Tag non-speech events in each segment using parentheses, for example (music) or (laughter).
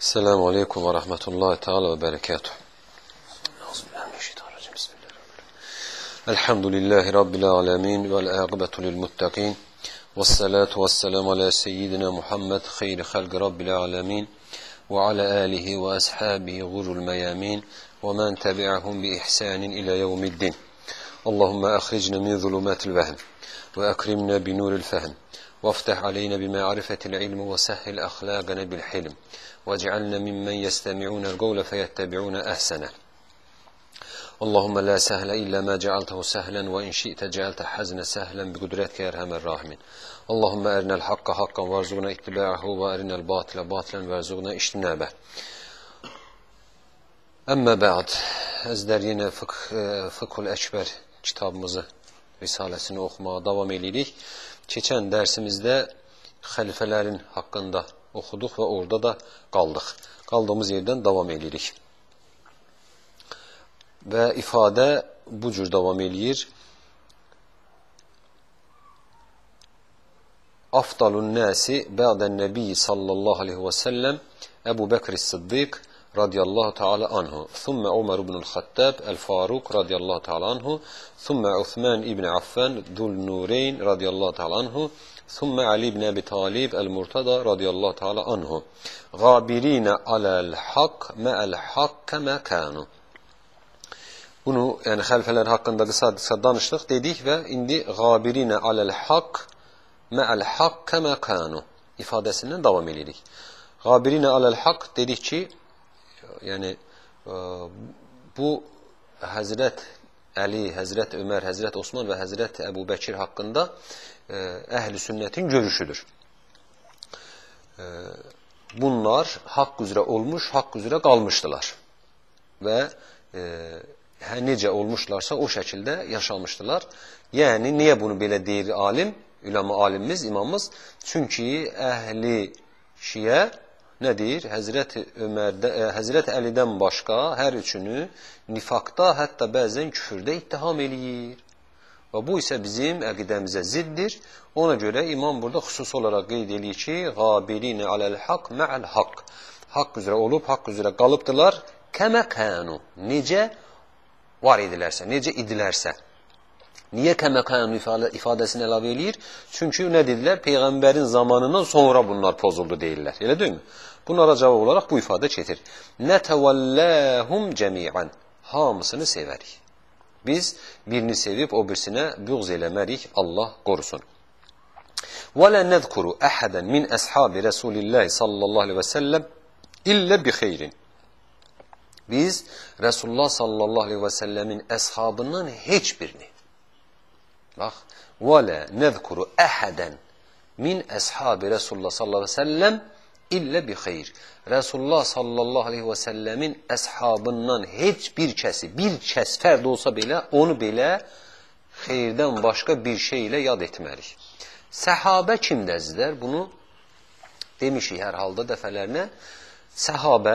السلام عليكم ورحمة الله تعالى وبركاته. الحمد لله رب العالمين والآقبة للمتقين والصلاة والسلام على سيدنا محمد خير خلق رب العالمين وعلى آله وأصحابه غر الميامين ومن تبعهم بإحسان إلى يوم الدين. اللهم أخرجنا من ظلمات الوهم وأكرمنا بنور الفهم zulumatil vehm ve akrimna bi nuril fehm. وافتح علينا بمعرفة العلم وسهل أخلاقنا بالحلم واجعلنا ممن يستمعون القول فيتبعون أحسنه اللهم لا سهل إلا ما جعلته سهلا وإن شئت جعلت حزن سهلا بقدرتك يا أرحم الراحمين اللهم أرنا الحق حقا وارزقنا اتباعه وأرنا الباطل باطلا وارزقنا اجتنابه Əmmə bə'd, əzlər yenə fıqh, Fıqhul Əkbər kitabımızı, risaləsini oxumağa davam edirik. Keçən dərsimizdə xəlifələrin haqqında oxuduq və orada da qaldıq. Qaldığımız yerdən davam edirik. Və ifadə bu cür davam eləyir. Afdalun nəsi bə'dən nəbi sallallahu aleyhi və səlləm Əbu Bəkr Sıddiq رضي الله تعالى عنه. ثم عمر بن الخطاب الفاروق رضي الله تعالى عنه. ثم عثمان بن عفان ذو النورين رضي الله تعالى عنه. ثم علي بن أبي طالب المرتضى رضي الله تعالى عنه. غابرين على الحق مع الحق كما كانوا. Bunu yani halifeler hakkında kısa kısa danıştık dedik ve indi gabirine alel hak me'el hak keme kanu ifadesinden devam edelim. Gabirine alel hak dedik ki yəni bu Həzrət Əli, Həzrət Ömər, Həzrət Osman və Həzrət Əbu Bəkir haqqında əhl-i sünnətin görüşüdür. Ə, bunlar haqq üzrə olmuş, haqq üzrə qalmışdılar. Və e, hə, necə olmuşlarsa o şəkildə yaşamışdılar. Yəni, niyə bunu belə deyir alim, üləma alimimiz, imamımız? Çünki əhli şiyə nə deyir? Həzrət Ömərdə, ə, Həzrət Əlidən başqa hər üçünü nifaqda, hətta bəzən küfürdə ittiham eləyir. Və bu isə bizim əqidəmizə ziddir. Ona görə imam burada xüsusi olaraq qeyd eləyir ki, qabilinə aləl haqq mə'əl haqq. Haqq üzrə olub, haqq üzrə qalıbdılar. Kəmə kənu. Necə var idilərsə, necə idilərsə. Niyə kəməkayanu ifadəsini əlavə eləyir? Çünki nə dedilər? Peyğəmbərin zamanından sonra bunlar pozuldu deyirlər. Elə deyilmi? Bunlara cavab olaraq bu ifadə çetir. Nətəvəlləhum cəmiən. Hamısını sevərik. Biz birini sevib o birisinə büğz eləmərik. Allah qorusun. Lə nəzkuru əhədən min əshabi Rəsulillahi sallallahu aleyhi və səlləm illə bi xeyrin. Biz Resulullah sallallahu aleyhi və səlləmin əshabından heç birini Bax, lə nəzkuru əhədən min əshabi Resulullah sallallahu aleyhi ve sellem illə bi xeyr. Resulullah sallallahu aleyhi ve sellemin əshabından heç bir kəsi, bir kəs fərd olsa belə, onu belə xeyirdən başqa bir şey ilə yad etmərik. Səhabə kimdəzlər? Bunu demişik hər halda dəfələrinə. Səhabə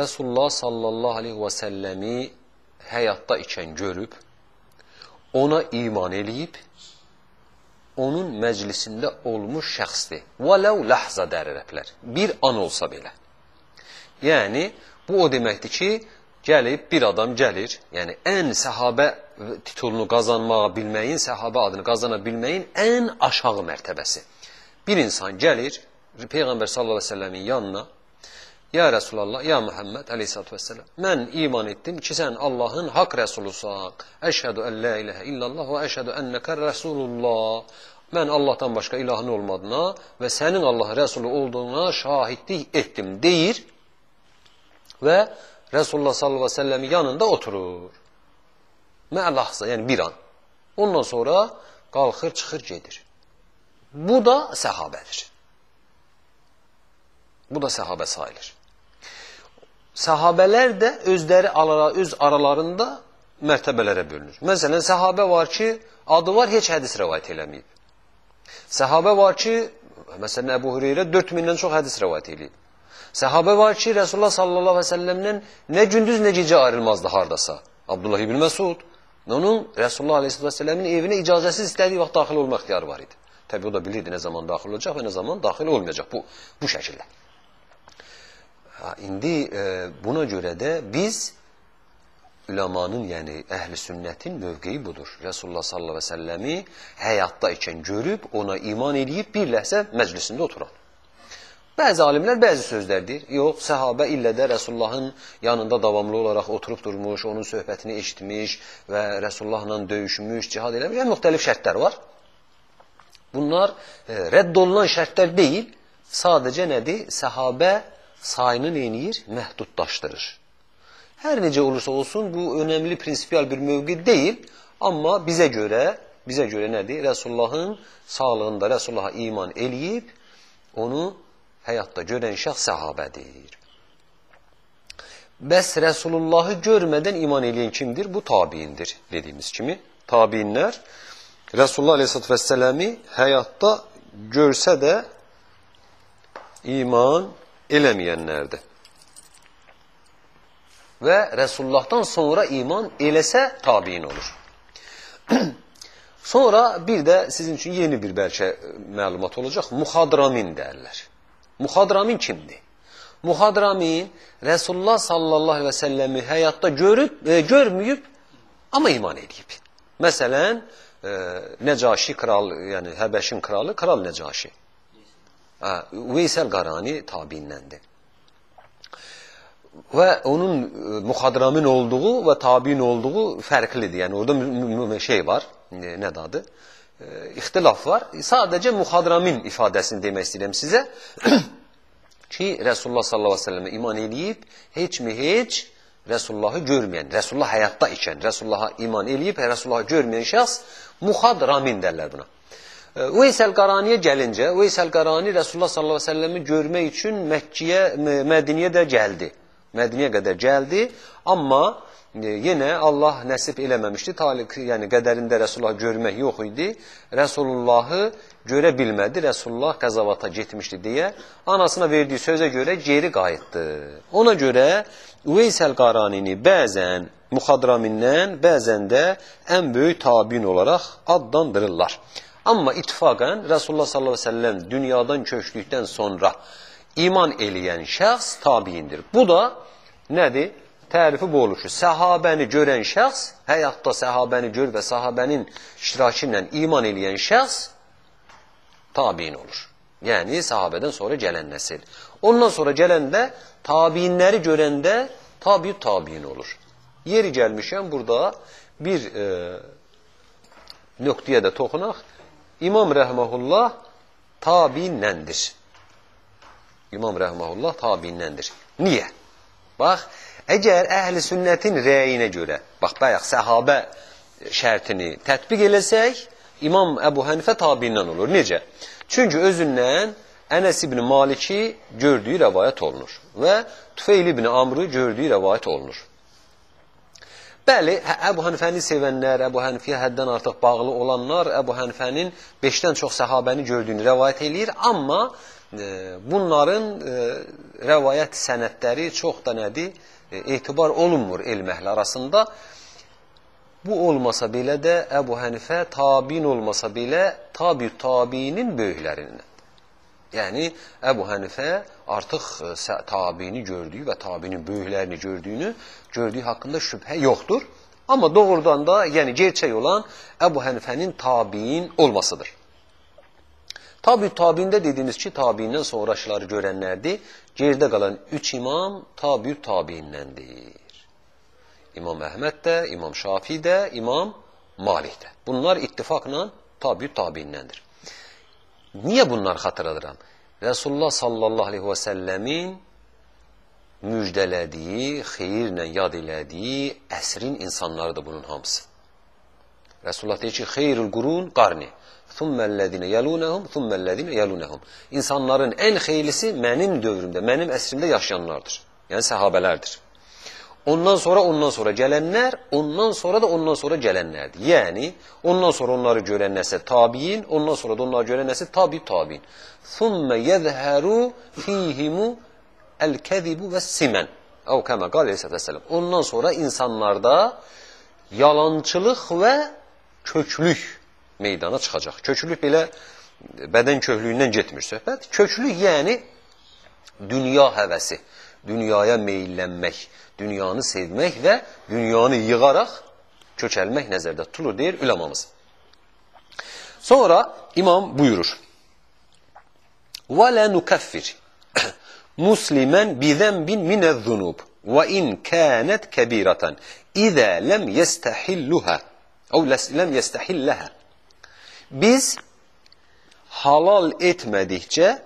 Resulullah sallallahu aleyhi və səlləmi həyatda ikən görüb, ona iman eləyib, onun məclisində olmuş şəxsdir. Vələv ləhza dər ərəblər. Bir an olsa belə. Yəni, bu o deməkdir ki, gəlib, bir adam gəlir, yəni ən səhabə titulunu qazanmağa bilməyin, səhabə adını qazana bilməyin ən aşağı mərtəbəsi. Bir insan gəlir, Peyğəmbər səlləmin yanına, Ya Resulallah, ya Muhammed aleyhissalatü vesselam. Mən iman etdim ki, sən Allahın haqq rəsulusan. Əşhədü ən la iləhə illallah və əşhədü ennəkə rəsulullah. Mən Allahdan başqa ilahın olmadığına və sənin Allah rəsulu olduğuna şahidlik etdim deyir və Resulullah sallallahu əleyhi və səlləm yanında oturur. Məlahza, yəni bir an. Ondan sonra qalxır, çıxır, gedir. Bu da səhabədir. Bu da səhabə sayılır. Səhabələr də özləri öz aralarında mərtəbələrə bölünür. Məsələn, səhabə var ki, adı var, heç hədis rəvayət eləməyib. Səhabə var ki, məsələn, Əbu Hüreyrə 4000-dən çox hədis rəvayət eləyib. Səhabə var ki, Resulullah sallallahu əleyhi və səlləmdən nə gündüz, nə gecə ayrılmazdı hardasa. Abdullah ibn Məsud onun Resulullah əleyhissalatu vesselamın evinə icazəsiz istədiyi vaxt daxil olmaq ixtiyarı var idi. Təbii o da bilirdi nə zaman daxil olacaq və nə zaman daxil olmayacaq bu bu şəkildə. Ha, indi e, buna görə də biz üləmanın, yəni əhl-i sünnətin mövqeyi budur. Resulullah sallallahu əleyhi və səlləmi həyatda ikən görüb, ona iman eləyib bir ləhzə məclisində oturan. Bəzi alimlər bəzi sözlər deyir. Yox, səhabə illə də Resulullahın yanında davamlı olaraq oturub durmuş, onun söhbətini eşitmiş və Resulullahla döyüşmüş, cihad eləmiş. Yəni müxtəlif şərtlər var. Bunlar e, rədd olunan şərtlər deyil, sadəcə nədir? Səhabə sayını neyinir? Məhdudlaşdırır. Hər necə olursa olsun bu önəmli prinsipial bir mövqe deyil, amma bizə görə, bizə görə nədir? Rəsullahın sağlığında Rəsullaha iman eləyib, onu həyatda görən şəxs səhabədir. Bəs Rəsulullahı görmədən iman eləyən kimdir? Bu tabiindir dediyimiz kimi. Tabiinlər Resulullah Aleyhisselatü Vesselam'ı həyatda görsə də iman eləməyənlərdir. Və Resulullah'tan sonra iman eləsə tabiin olur. (clears throat) sonra bir də sizin üçün yeni bir bəlkə məlumat olacaq. Muhadramin derlər. Muhadramin kimdir? Muhadramin Resulullah sallallahu aleyhi ve sellemi həyatda görüb, e, görməyib, amma iman edib. Məsələn, e, Necaşi kral, yəni Həbəşin kralı, kral Necaşi. Veysel Qarani tabiinləndir. Və onun e, muhadramin olduğu və tabiin olduğu fərqlidir. Yəni orada şey var, e, nə adı? E, ixtilaf var. Sadəcə muhadramin ifadəsini demək istəyirəm sizə. (clears throat) ki, Resulullah sallallahu aleyhi ve selleme iman eləyib, heç mi heç Resulullahı görməyən, Resulullah həyatda ikən, Resulullaha iman eləyib, Resulullahı görməyən şəxs muhadramin derlər buna. Veysel Qaraniyə gəlincə, Veysel Qarani Resulullah sallallahu əleyhi və səlləmi görmək üçün Məkkəyə, Mədiniyə də gəldi. Mədiniyə qədər gəldi, amma e, yenə Allah nəsib eləməmişdi. Talik, yəni qədərində Resulullah görmək yox idi. Resulullahı görə bilmədi. Resulullah qəzavata getmişdi deyə anasına verdiyi sözə görə geri qayıtdı. Ona görə Veysel Qaranini bəzən Muhadramindən, bəzən də ən böyük tabiin olaraq adlandırırlar. Amma ittifaqən Resulullah sallallahu əleyhi və səlləm dünyadan köçdükdən sonra iman eləyən şəxs tabiindir. Bu da nədir? Tərifi bu olur ki, səhabəni görən şəxs, həyatda səhabəni gör və sahabənin iştirakı ilə iman eləyən şəxs tabiin olur. Yəni sahabədən sonra gələn nəsil. Ondan sonra gələndə tabiinləri görəndə tabi tabiin olur. Yeri gəlmişəm burada bir e, nöqtəyə də toxunaq. İmam Rəhməhullah tabiinləndir. İmam Rəhməhullah tabiinləndir. Niyə? Bax, əgər əhl-i sünnətin rəyinə görə, bax, bayaq səhabə şərtini tətbiq eləsək, İmam Əbu Hənifə tabiindən olur. Necə? Çünki özündən Ənəs ibn Maliki gördüyü rəvayət olunur və Tüfeyl ibn Amrı gördüyü rəvayət olunur. Bəli, hə, Əbu Hənifəni sevənlər, Əbu Hənifiyə həddən artıq bağlı olanlar Əbu Hənifənin beşdən çox səhabəni gördüyünü rəvayət eləyir, amma e, bunların e, rəvayət sənədləri çox da nədir? E, etibar olunmur elm əhli arasında. Bu olmasa belə də Əbu Hənifə tabin olmasa belə tabi tabinin böyüklərindən. Yəni Əbu Hənifə artıq e, tabini gördüyü və tabinin böyüklərini gördüyünü gördüyü haqqında şübhə yoxdur. Amma doğrudan da, yəni gerçək olan Əbu Hənifənin tabiin olmasıdır. Tabi tabiində dediyimiz ki, tabiindən sonraşıları görənlərdir. Gerdə qalan üç imam tabi tabiindəndir. İmam Əhməd də, İmam Şafi də, İmam Malik də. Bunlar ittifaqla tabi tabiindəndir. Niyə bunları xatırladıram? Resulullah sallallahu aleyhi və səlləmin müjdələdiyi, xeyirlə yad elədiyi əsrin insanlarıdır bunun hamısı. Resulullah deyir ki, xeyrül qurun qarni. Thumməllədinə yəlunəhum, thumməllədinə yəlunəhum. İnsanların ən xeyirlisi mənim dövrümdə, mənim əsrimdə yaşayanlardır. Yəni səhabələrdir. Ondan sonra ondan sonra gələnlər, ondan sonra da ondan sonra gələnlərdir. Yəni, ondan sonra onları görən nəsə tabiin, ondan sonra da onları görən nəsə tabi tabiin. Yezheru fihimu el-kezibu və simən. Əv kəmə qal aleyhissalam. Ondan sonra insanlarda yalançılıq və köklük meydana çıxacaq. Köklük belə bədən köklüyündən getmir söhbət. Köklük yəni dünya həvəsi dünyaya meyillənmək, dünyanı sevmək və dünyanı yığaraq köçəlmək nəzərdə tutulur, deyir üləmamız. Sonra imam buyurur. وَلَا نُكَفِّرْ مُسْلِمًا بِذَنْبٍ مِنَ الذُّنُوبِ وَاِنْ كَانَتْ كَبِيرَةً اِذَا لَمْ يَسْتَحِلُّهَا اَوْ لَمْ يَسْتَحِلَّهَا Biz halal etmədikcə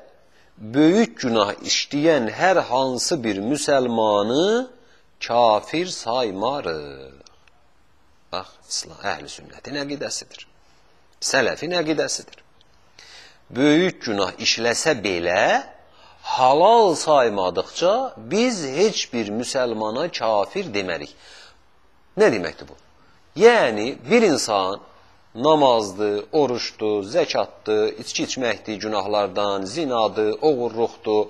böyük günah işləyən hər hansı bir müsəlmanı kafir saymarıq. Bax, İslam əhli sünnətin əqidəsidir. Sələfin əqidəsidir. Böyük günah işləsə belə halal saymadıqca biz heç bir müsəlmana kafir demərik. Nə deməkdir bu? Yəni bir insan namazdır, oruçdur, zəkatdır, içki içməkdir günahlardan, zinadır, oğurluqdur.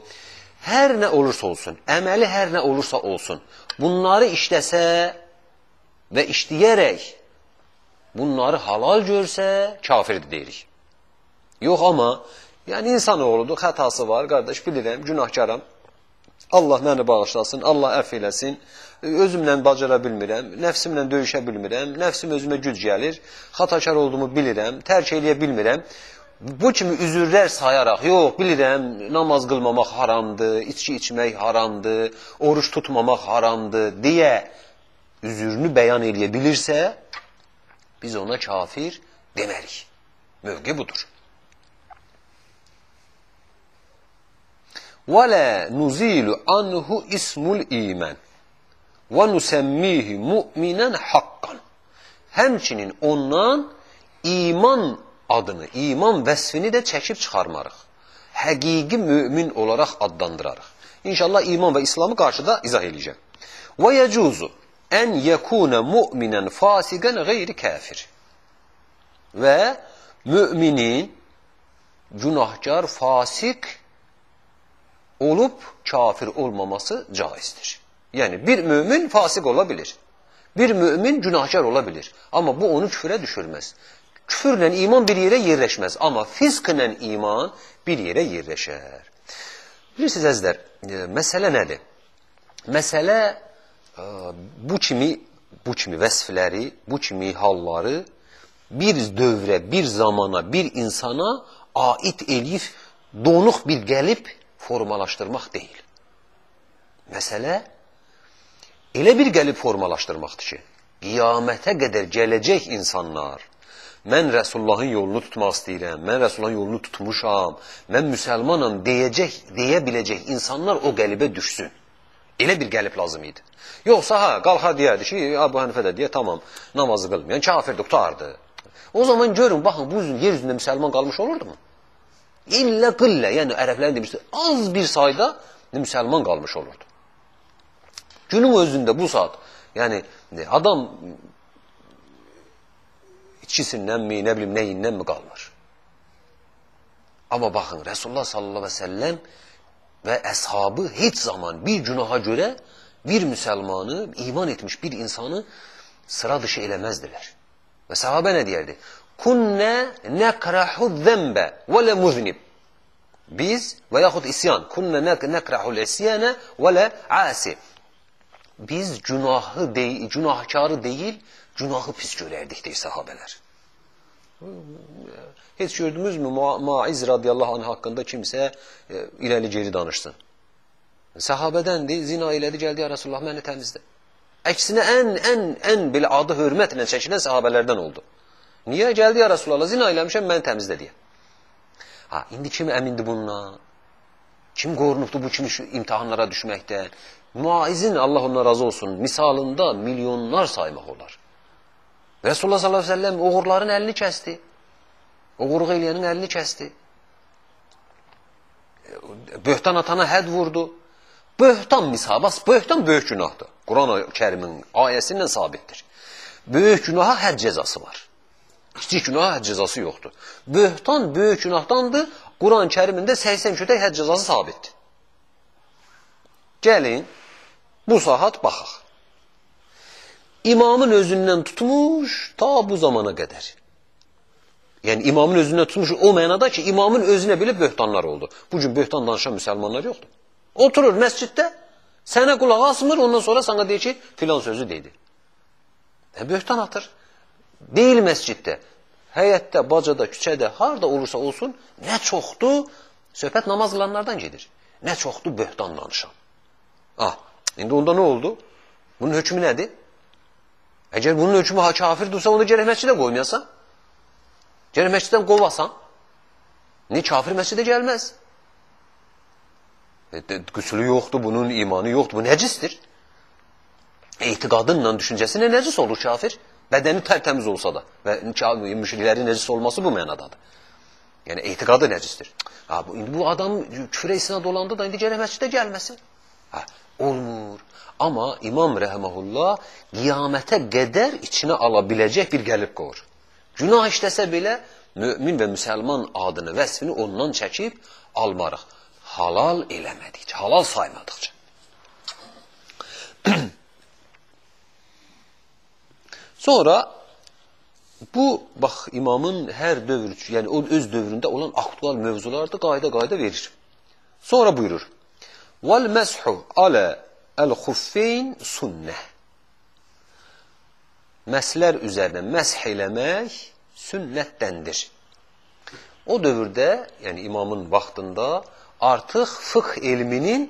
Hər nə olursa olsun, əməli hər nə olursa olsun, bunları işləsə və işləyərək bunları halal görsə, kafirdir deyirik. Yox amma, yəni insanoğludur, xətası var, qardaş bilirəm, günahkaram. Allah məni bağışlasın, Allah əff eləsin özümlə bacara bilmirəm, nəfsimlə döyüşə bilmirəm, nəfsim özümə güc gəlir, xatakar olduğumu bilirəm, tərk eləyə bilmirəm. Bu kimi üzürlər sayaraq, yox, bilirəm, namaz qılmamaq haramdır, içki içmək haramdır, oruç tutmamaq haramdır deyə üzürünü bəyan eləyə bilirsə, biz ona kafir demərik. Mövqe budur. وَلَا نُزِيلُ عَنْهُ اسْمُ الْاِيمَنِ və nusəmmihi mu'minən haqqan. Həmçinin ondan iman adını, iman vəsfini də çəkib çıxarmarıq. Həqiqi mümin olaraq adlandırarıq. İnşallah iman və İslamı qarşıda izah edəcəm. Və yecuzu ən yekuna mu'minən fasiqən qeyri kafir. Və müminin günahkar, fasik olub kafir olmaması caizdir. Yəni bir mömin fasik ola bilir. Bir mömin günahkar ola bilir. Amma bu onu küfrə düşürməz. Küfürlə iman bir yerə yerləşməz. Amma fisklə iman bir yerə yerləşər. Bilirsiniz əzlər, e, məsələ nədir? Məsələ e, bu kimi bu kimi vəsfləri, bu kimi halları bir dövrə, bir zamana, bir insana ait eləyib donuq bir gəlib formalaşdırmaq deyil. Məsələ elə bir gəlib formalaşdırmaqdır ki, qiyamətə qədər gələcək insanlar, mən Rəsullahın yolunu tutmaq istəyirəm, mən Rəsullahın yolunu tutmuşam, mən müsəlmanam deyəcək, deyə biləcək insanlar o qəlibə düşsün. Elə bir qəlib lazım idi. Yoxsa ha, qalxar deyərdi ki, Abu Hənifə də deyə, tamam, namazı qılmayan kafirdir, qutardı. O zaman görün, baxın, bu yer üzündə müsəlman qalmış olurdu mu? İllə qillə, yəni ərəblərin demişdir, az bir sayda müsəlman qalmış olurdu. Günün özündə bu saat, yəni adam içkisinənmi, nə bilim, nəyindənmi qalmır. Amma baxın, Resulullah sallallahu aleyhi ve sellem və əshabı heç zaman bir günaha görə bir müsəlmanı, iman etmiş bir insanı sıra dışı eləməzdilər. Və sahabə nə deyərdi? Kunnə nəkrahu zəmbə və lə muznib. Biz və yaxud isyan. Kunnə nəkrahul isyanə və lə asi biz günahı dey günahkarı deyil, günahı pis görərdik deyir sahabələr. Heç gördünüzmü Ma Maiz radiyallahu anh haqqında kimsə e, irəli geri danışsın. Sahabədəndir, zina elədi, gəldi ya Rasulullah, məni təmizlə. Əksinə ən, ən, ən belə adı hörmətlə çəkilən sahabələrdən oldu. Niyə? Gəldi ya Rasulullah, zina eləmişəm, məni təmizlə deyə. Ha, indi kim əmindir bundan? Kim qorunubdur bu kimi imtihanlara düşməkdən? Muaizin Allah ondan razı olsun misalında milyonlar saymaq olar. Resulullah sallallahu aleyhi ve sellem uğurların əlini kəsdi. Uğurluq eləyənin əlini kəsdi. Böhtan atana həd vurdu. Böhtan misabas, böhtan böyük günahdır. Quran-ı kərimin ayəsindən sabitdir. Böyük günaha həd cəzası var. Kiçik günaha həd cəzası yoxdur. Böhtan böyük günahdandır. Quran-ı kərimində 80 kötək həd cəzası sabitdir. Gəlin, bu saat baxaq. İmamın özündən tutmuş ta bu zamana qədər. Yəni imamın özündən tutmuş o mənada ki, imamın özünə belə böhtanlar oldu. Bu gün böhtan danışan müsəlmanlar yoxdur. Oturur məsciddə, Sənə qulaq asmır, ondan sonra sana deyir ki, filan sözü dedi. E, böhtan atır. Deyil məsciddə, həyətdə, bacada, küçədə, harda olursa olsun, nə çoxdur, söhbət namaz qılanlardan gedir. Nə çoxdur böhtan danışan. Ah, indi onda nə oldu? Bunun hökmü nədir? Əgər bunun hökmü ha kafirdirsə, onu gərək məscidə qoymayasan. Gərək məsciddən qovasan. Niyə kafir məscidə gəlməz? E, qüsülü yoxdur, bunun imanı yoxdur, bu nəcisdir. Etiqadınla düşüncəsinə nəcis olur kafir. Bədəni tərtəmiz olsa da və müşriklərin nəcis olması bu mənadadır. Yəni etiqadı nəcisdir. Ha, bu, indi bu adam küfrə isnad olanda da indi gərək məscidə gəlməsin. Ha, olmur. Amma İmam rəhməhullah qiyamətə qədər içinə ala biləcək bir qəlib qoyur. Günah işləsə belə mümin və müsəlman adını, vəsfini ondan çəkib almarıq. Halal eləmədikcə, halal saymadıqca. (clears throat) Sonra bu bax imamın hər dövr, yəni o öz dövründə olan aktual mövzularda qayda-qayda verir. Sonra buyurur: "Vel meshu ala el-xuffeyn sunnah." Məslər üzərinə məsh eləmək sünnətdəndir. O dövrdə, yəni imamın vaxtında artıq fıkh elminin,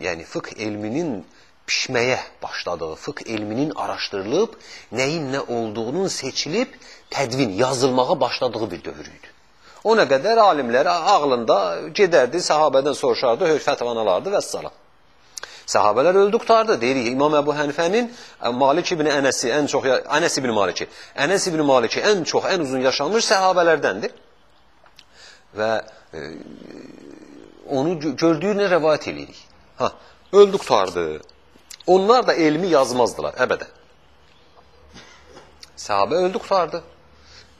yəni fıkh elminin pişməyə başladığı, fıkh elminin araşdırılıb, nəyin nə olduğunun seçilib, tədvin, yazılmağa başladığı bir dövr idi. O nə qədər alimlər ağlında gedərdi, sahabədən soruşardı, fətvan alardı və s. Sahabələr öldü qutardı. Deyirik İmam Əbu Hənifənin Malik ibn Ənəsi ən çox Ənəs ibn Maliki. Ənəs ibn Maliki ən çox, ən uzun yaşanmış səhabələrdəndir. Və e, onu gördüyünü rəvayət edirik. Ha, öldü qutardı. Onlar da elmi yazmazdılar əbədən. Sahabə öldü qutardı.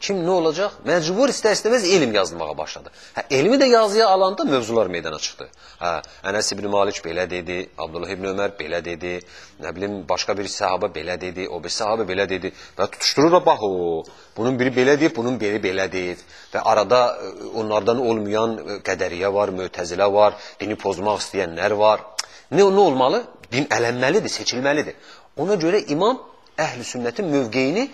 Kim nə olacaq? Məcbur istər-istəməz elm yazılmağa başladı. Hə, elmi də yazıya alanda mövzular meydana çıxdı. Hə, Ənəs ibn Malik belə dedi, Abdullah ibn Ömər belə dedi, nə bilim başqa bir sahabə belə dedi, o bir sahabə belə dedi və tutuşdurur bax o. Bunun biri belə deyib, bunun biri belə deyib və arada e, onlardan olmayan e, qədəriyə var, mötəzilə var, dini pozmaq istəyənlər var. Nə, nə olmalı? Din ələnməlidir, seçilməlidir. Ona görə imam əhl-i sünnətin mövqeyini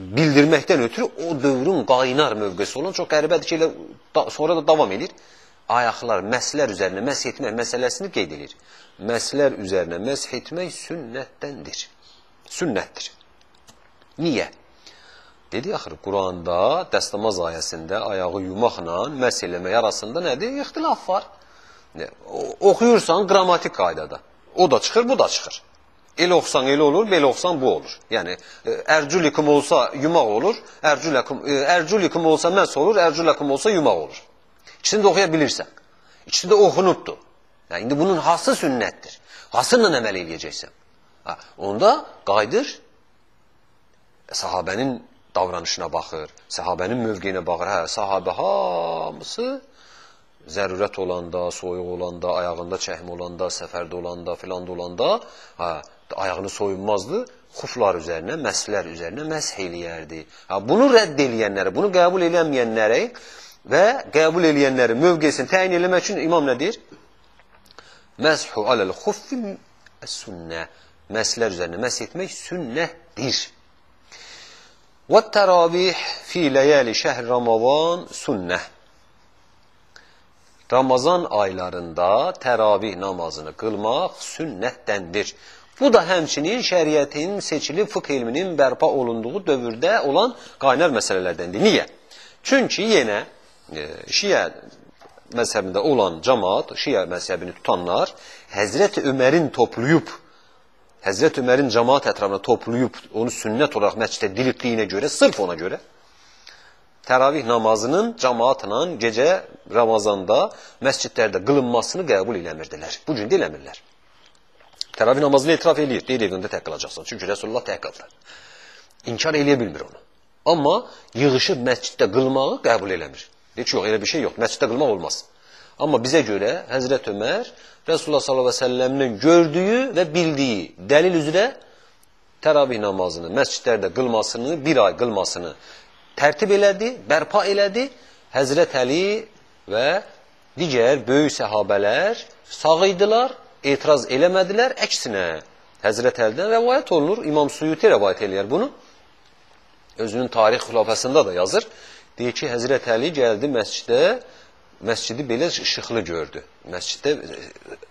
bildirməkdən ötürü o dövrün qaynar mövqesi olan çox qəribədir ki, elə da, sonra da davam edir. Ayaqlar, məslər üzərinə məsh etmək məsələsini qeyd edir. Məslər üzərinə məsh etmək sünnətdəndir. Sünnətdir. Niyə? Dedi axır Quranda dəstəmaz ayəsində ayağı yumaqla məsh eləmək arasında nədir? İxtilaf var. Oxuyursan qrammatik qaydada. O da çıxır, bu da çıxır. El oxusan elə olur, belə oxusan bu olur. Yəni e, ərculikum olsa yumaq olur, ərculikum e, ərculikum olsa məs olur, ərculikum olsa yumaq olur. İkisini də oxuya bilirsən. İkisi də oxunubdur. Yəni indi bunun hası sünnətdir. Hasınla əməl edəcəksən. Ha, onda qayıdır sahabənin davranışına baxır, sahabənin mövqeyinə baxır. Hə, sahabə hamısı zərurət olanda, soyuq olanda, ayağında çəhm olanda, səfərdə olanda, filan da olanda, hə, ayağını soyunmazdı, xuflar üzərinə, məslər üzərinə məsh eləyərdi. Ha, bunu rədd eləyənləri, bunu qəbul eləməyənləri və qəbul eləyənlərin mövqesini təyin eləmək üçün imam nə deyir? Məshu aləl xuffi sünnə. Məslər üzərinə məsh etmək sünnədir. Və təravih fi ləyəli şəhr Ramazan sünnə. Ramazan aylarında təravih namazını qılmaq sünnətdəndir. Bu da həmçinin şəriətin seçilib fıkh elminin bərpa olunduğu dövrdə olan qaynar məsələlərdəndir. Niyə? Çünki yenə e, Şiə məzhəbində olan cəmaat, Şiə məzhəbini tutanlar Həzrət Ömərin toplayıb Həzrət Ömərin cəmaat ətrafına toplayıb onu sünnət olaraq məscidə diriltdiyinə görə, sırf ona görə təravih namazının cəmaatla gecə Ramazanda məscidlərdə qılınmasını qəbul eləmirdilər. Bu gün də eləmirlər. Təravih namazını etiraf eləyir. Deyir evində tək qalacaqsan. Çünki Rəsulullah tək qaldı. İnkar eləyə bilmir onu. Amma yığışıb məsciddə qılmağı qəbul eləmir. Deyir ki, yox, elə bir şey yox. Məsciddə qılmaq olmaz. Amma bizə görə Həzrət Ömər Resulullah sallallahu əleyhi və səlləmin gördüyü və bildiyi dəlil üzrə təravih namazını məscidlərdə qılmasını, bir ay qılmasını tərtib elədi, bərpa elədi. Həzrət Əli və digər böyük səhabələr sağ idilər etiraz eləmədilər, əksinə Həzrət Əlidən rəvayət olunur. İmam Suyuti rəvayət eləyər bunu. Özünün tarix xülafəsində də yazır. Deyir ki, Həzrət Əli gəldi məscidə, məscidi belə işıqlı gördü. Məsciddə e,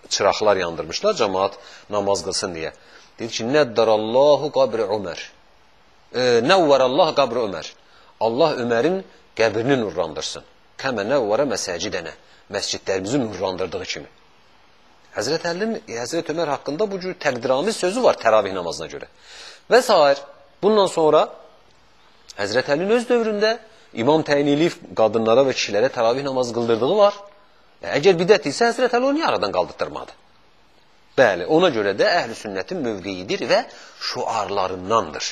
çıraqlar yandırmışlar, cəmaat namaz qılsın deyə. Deyir ki, Nəddərallahu qabri Ömər. E, Nəvvərallah qabri Ömər. Allah Ömərin qəbrini nurlandırsın. Kəmə nəvvərə məsəcidənə. Məscidlərimizi nurlandırdığı kimi. Həzrət Əlinin Həzrət Ömər haqqında bu cür təqdiramiz sözü var təravih namazına görə. Və s. Bundan sonra Həzrət Əlinin öz dövründə imam təyin eləyib qadınlara və kişilərə təravih namazı qıldırdığı var. E, əgər bidət isə Həzrət Əli onu aradan qaldırtdırmadı. Bəli, ona görə də əhl-i sünnətin mövqeyidir və şuarlarındandır.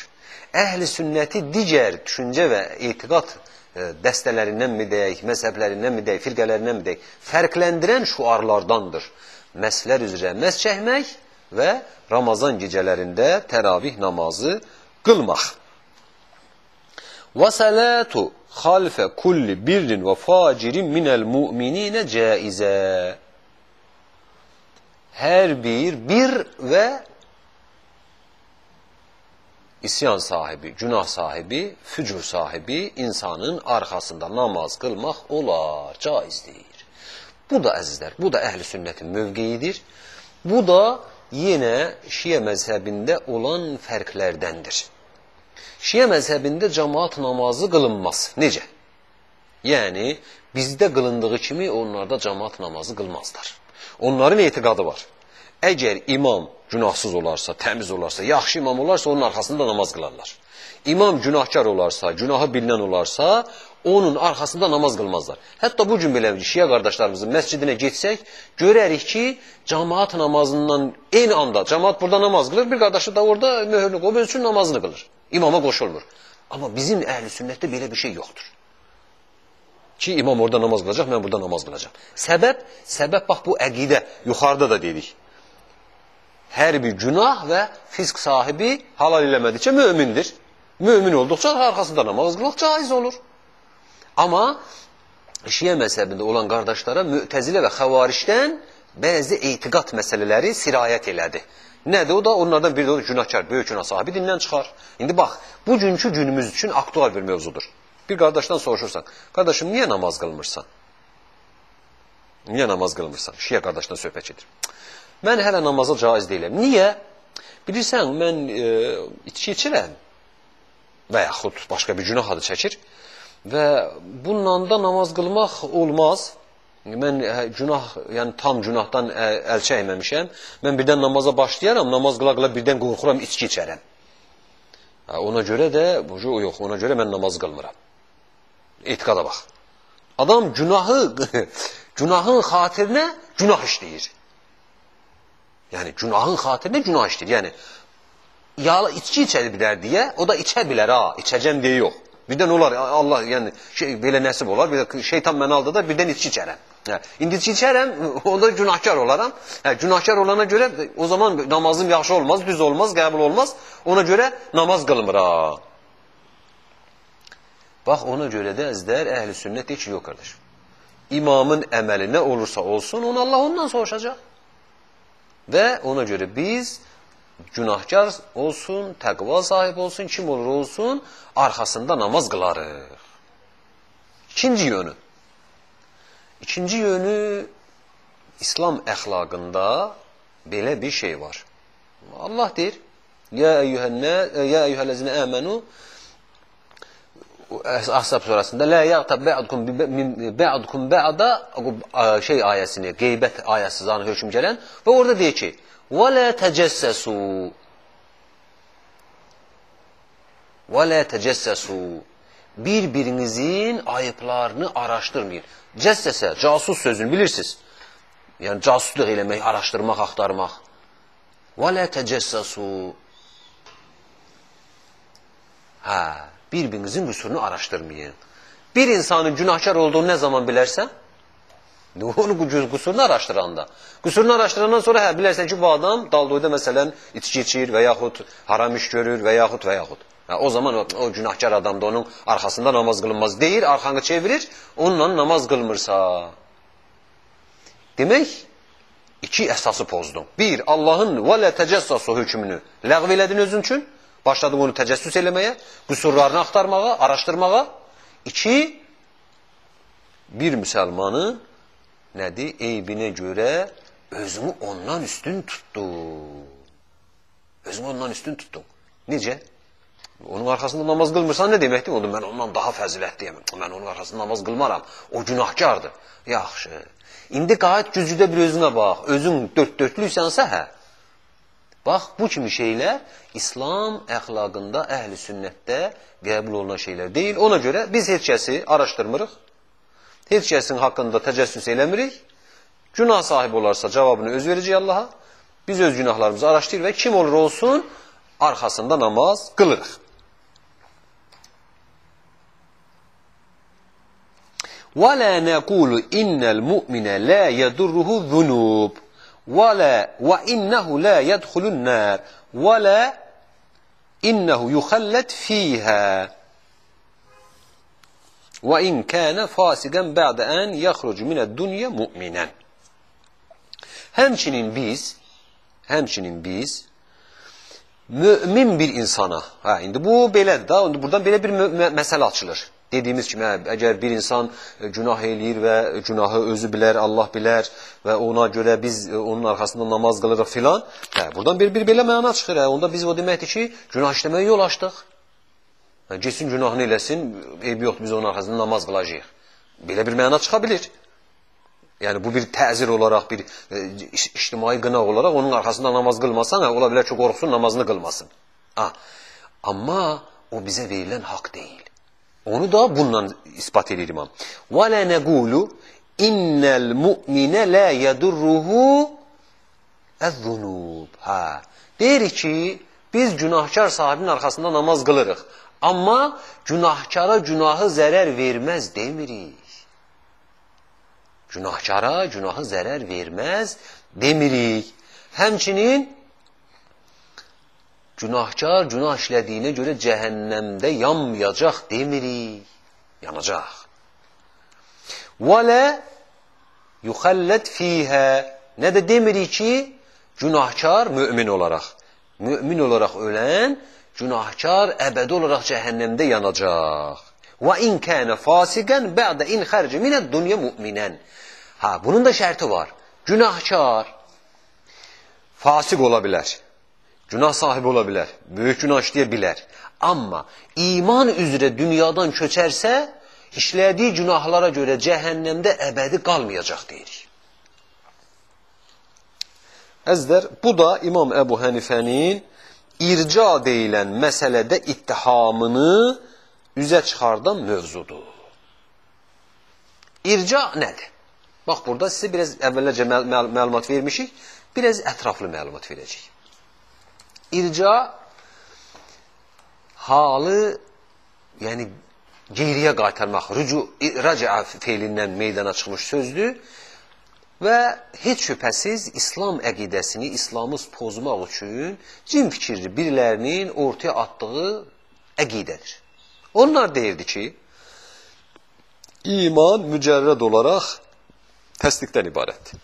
Əhl-i sünnəti digər düşüncə və etiqat e, dəstələrindən mi deyək, məzhəblərindən mi deyək, firqələrindən mi deyək, fərqləndirən şuarlardandır. Məslər üzrə məs çəkmək və Ramazan gecələrində təravih namazı qılmaq. Və salatu xalfə kulli birrin və facirin minəl mümininə caizə. Hər bir, bir və isyan sahibi, günah sahibi, fücur sahibi insanın arxasında namaz qılmaq olar, caizdir. Bu da əzizlər, bu da əhl-i sünnətin mövqeyidir. Bu da yenə şiə məzhəbində olan fərqlərdəndir. Şiə məzhəbində cəmaat namazı qılınmaz. Necə? Yəni, bizdə qılındığı kimi onlarda cəmaat namazı qılmazlar. Onların etiqadı var. Əgər imam günahsız olarsa, təmiz olarsa, yaxşı imam olarsa, onun arxasında namaz qılarlar. İmam günahkar olarsa, günahı bilinən olarsa, onun arxasında namaz qılmazlar. Hətta bu gün belə şiə qardaşlarımızın məscidinə getsək, görərik ki, cəmaat namazından eyni anda, cəmaat burada namaz qılır, bir qardaşı da orada möhürlü qoyub öz üçün namazını qılır. İmama qoşulmur. Amma bizim əhl-i sünnətdə belə bir şey yoxdur. Ki, imam orada namaz qılacaq, mən burada namaz qılacaq. Səbəb, səbəb bax bu əqidə, yuxarıda da dedik. Hər bir günah və fisk sahibi halal eləmədikcə mömindir. Mömin olduqca arxasında namaz qılmaq caiz olur. Amma Şiə məzhəbində olan qardaşlara mütəzilə və xəvarişdən bəzi etiqat məsələləri sirayət elədi. Nədir o da? Onlardan biri də o günahkar, böyük günah sahibi dindən çıxar. İndi bax, bugünkü günümüz üçün aktual bir mövzudur. Bir qardaşdan soruşursan, qardaşım niyə namaz qılmırsan? Niyə namaz qılmırsan? Şiyə qardaşdan söhbət gedir. Mən hələ namaza caiz deyiləm. Niyə? Bilirsən, mən e, içki içirəm və yaxud başqa bir günah adı çəkir və bununla da namaz qılmaq olmaz mən hə, günah, yəni tam günahdan əl çəkməmişəm. Mən birdən namaza başlayaram, namaz qıla-qıla birdən qorxuram, içki içərəm. Hə, ona görə də, bu yox, ona görə mən namaz qılmıram. Etiqada bax. Adam günahı, (laughs) günahın xatirinə günah işləyir. Yəni, günahın xatirinə günah işləyir. Yəni, yağlı içki içə bilər deyə, o da içə bilər, ha, içəcəm deyə yox. Birdən olar, Allah, yəni şey, belə nəsib olar, bir də şeytan məni aldadar, birdən içki içərəm. Hə, indi içki içərəm, (laughs) onda günahkar olaram. Hə, günahkar olana görə o zaman namazım yaxşı olmaz, düz olmaz, qəbul olmaz. Ona görə namaz qılmıram. Bax, ona görə də əzdər, əhl-i sünnət deyir ki, yox qardaş. İmamın əməli nə olursa olsun, onu Allah ondan soruşacaq. Və ona görə biz günahkar olsun, təqva sahib olsun, kim olur olsun, arxasında namaz qılarıq. İkinci yönü. İkinci yönü, İslam əxlaqında belə bir şey var. Allah deyir, Ya eyyuhənnə, ya eyyuhələzinə əmənu Ahzab surasında la yaqtab ba'dukum ba'dukum ba'da şey ayəsini, qeybət ayəsi zanı hökm gələn və orada deyir ki: "Və la təcəssəsu" Və la təcəssəsu bir-birinizin ayıblarını araşdırmayın. Cəssəsə, casus sözünü bilirsiniz. Yəni casusluq eləmək, araşdırmaq, axtarmaq. Və la təcəssəsu Hə, bir-birinizin qüsurunu araşdırmayın. Bir insanın günahkar olduğunu nə zaman bilərsən? Onun qüsurunu araşdıranda. Qüsurunu araşdırandan sonra hə, bilərsən ki, bu adam daldoyda məsələn içki içir və yaxud haram iş görür və yaxud və yaxud. Hə, o zaman o, o günahkar adam da onun arxasında namaz qılınmaz deyir, arxanı çevirir, onunla namaz qılmırsa. Demək, iki əsası pozdun. Bir, Allahın və lə təcəssasu hökmünü ləğv elədin özün üçün. Başladın onu təcəssüs eləməyə, qüsurlarını axtarmağa, araşdırmağa. İki, bir müsəlmanın nədir? Eybinə görə özümü ondan üstün tutdum. Özümü ondan üstün tutdum. Necə? Onun arxasında namaz qılmırsan nə deməkdir? Onda mən ondan daha fəzilətliyəm. Mən onun arxasında namaz qılmaram. O günahkardır. Yaxşı. İndi qayıt gücüdə bir özünə bax. Özün dörd-dörtlüksənsə, hə. Bax, bu kimi şeylər İslam əxlaqında, əhl-i sünnətdə qəbul olunan şeylər deyil. Ona görə biz heç kəsi araşdırmırıq. Heç kəsin haqqında təcəssüs eləmirik. Günah sahibi olarsa cavabını öz verəcək Allaha. Biz öz günahlarımızı araşdırır və kim olur olsun arxasında namaz qılırıq. وَلَا نَقُولُ إِنَّ الْمُؤْمِنَ لَا يَدُرُّهُ ذُنُوبٌ وَلَا وَإِنَّهُ لَا يَدْخُلُ النَّارِ وَلَا إِنَّهُ يُخَلَّدْ فِيهَا وَإِنْ كَانَ فَاسِقًا بَعْدَ أَنْ يَخْرُجُ مِنَ الدُّنْيَا مُؤْمِنًا Həmçinin biz, həmçinin biz mümin bir insana, hə, indi bu belədir da, indi buradan belə bir məsələ açılır. Dediyimiz kimi, hə, əgər bir insan e, günah eləyir və günahı özü bilər, Allah bilər və ona görə biz e, onun arxasında namaz qılırıq filan, hə, buradan bir, bir belə məna çıxır. Hə, onda biz o deməkdir ki, günah işləməyə yol açdıq. Hə, geçsin günahını eləsin, eybi yoxdur, biz onun arxasında namaz qılacağıq. Belə bir məna çıxa bilir. Yəni bu bir təzir olaraq, bir e, ictimai qınaq olaraq onun arxasında namaz qılmasan, hə, ola bilər ki, qorxsun namazını qılmasın. Ha. Amma o bizə verilən haqq deyil. Onu da bununla ispat edir imam. Və la nəqulu innel mu'minə la yadurruhu əz-zunub. Ha. Deyir ki, biz günahkar sahibinin arxasında namaz qılırıq. Amma günahkara günahı zərər verməz demirik. Günahkara günahı zərər verməz demirik. Həmçinin günahkar günah işlədiyinə görə cəhənnəmdə yanmayacaq demirik. Yanacaq. Və lə yuxəllət fiyhə Nə də demirik ki, günahkar mümin olaraq, mümin olaraq ölən, günahkar əbədi olaraq cəhənnəmdə yanacaq. Və in kənə fasiqən bə'də in xərci minəd dunya mu'minən. Ha, bunun da şərti var. Günahkar, fasik ola bilər, günah sahibi ola bilər, böyük günah işləyə bilər. Amma iman üzrə dünyadan köçərsə, işlədiyi günahlara görə cəhənnəmdə əbədi qalmayacaq deyirik. Əzdər, bu da İmam Əbu Hənifənin irca deyilən məsələdə ittihamını üzə çıxardan mövzudur. İrca nədir? Bax, burada sizə biraz əvvəllərcə məl məl məlumat vermişik, biraz ətraflı məlumat verəcəyik. İrca halı, yəni geriyə qaytarmaq, rücu, raca feilindən meydana çıxmış sözdür və heç şübhəsiz İslam əqidəsini, İslamı pozmaq üçün cin fikirli birilərinin ortaya atdığı əqidədir. Onlar deyirdi ki, iman mücərrəd olaraq təsdiqdən ibarətdir.